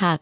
Hub